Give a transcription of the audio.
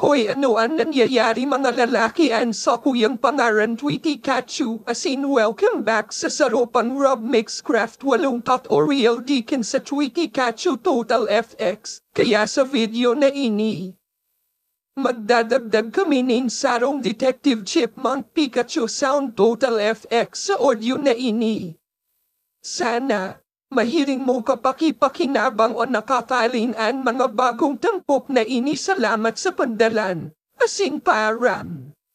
Hoy ano ang nangyayari mga lalaki? And sa kuyang pangaran Tweety Kachu. Asin welcome back sa Saropang Rub Mixcraft. Walong tutorial dikin sa Tweety Kachu Total FX kaya sa video na ini Magdadagdag kami ng sarong Detective Chipmunk Pikachu Sound Total FX sa audio na ini. Sana, mahiring mo kapaki-pakinabang o nakakaling ang mga bagong tampok na ini salamat sa pandalan. Asing param.